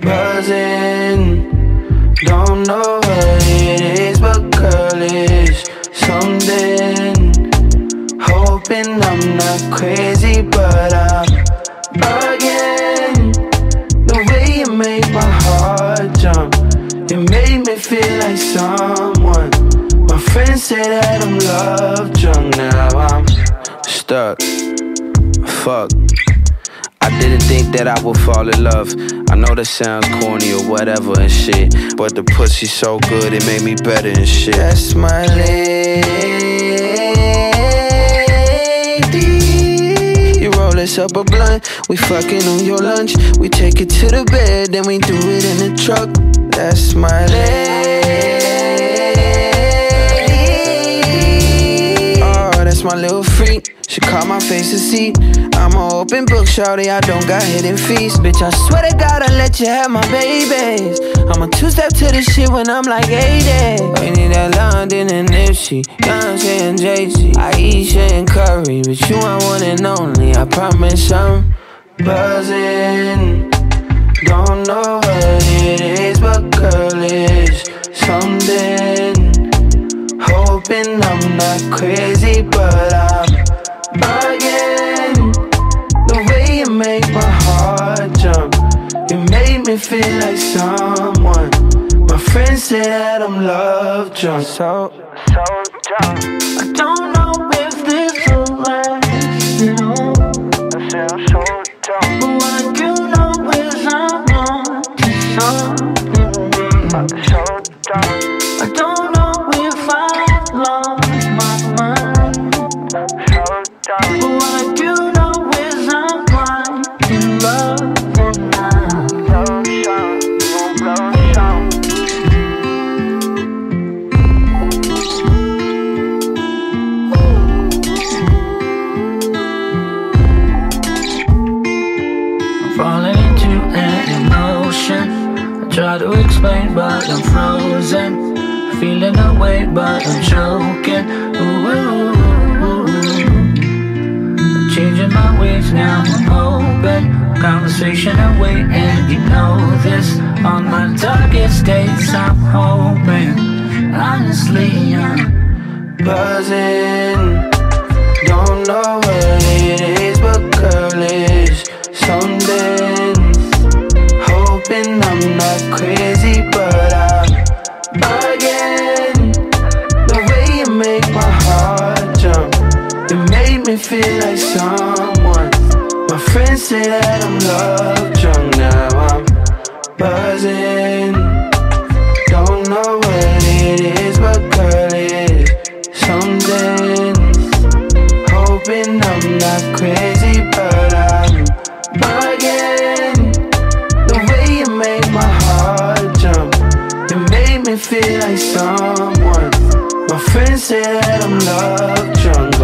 buzzing. Don't know what it is, but girl, it's something. Hoping I'm not crazy, but I'm bugging. The way you make my heart jump, you made me feel like someone. My friends say that I'm love drunk, now I'm stuck. Fuck. I didn't think that I would fall in love. I know that sounds corny or whatever and shit. But the pussy so good, it made me better and shit. That's my lady. You roll us up a blunt. We fucking on your lunch. We take it to the bed, then we do it in the truck. That's my lady. Oh, that's my little freak. She caught my face to see. I'm an open book, shawty. I don't got hidden fees. Bitch, I swear to God, I let you have my babies. I'm a two step to the shit when I'm like 80. We need that London and Nipsey. Beyonce and Jay Z. Ayesha and Curry. But you are one and only. I promise I'm buzzing. Don't know what it is, but girl, it's something. Hoping I'm not crazy, but I'm me feel like someone. My friends say that I'm love drunk, so so drunk. I don't know if this will last, you know. But what I do know is something. I'm so drunk. I don't explain, but I'm frozen. Feeling away, but I'm choking. Ooh, ooh, ooh. Changing my ways now, I'm hoping. Conversation away, and you know this. On my darkest days, I'm hoping. Honestly, I'm buzzing. Don't know what it is, but girl, feel like someone. My friends say that I'm love drunk, now I'm buzzing. Don't know what it is, but girl, it's something. Hoping I'm not crazy, but I'm bugging. The way you make my heart jump, you made me feel like someone. My friends say that I'm love drunk.